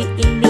hati ini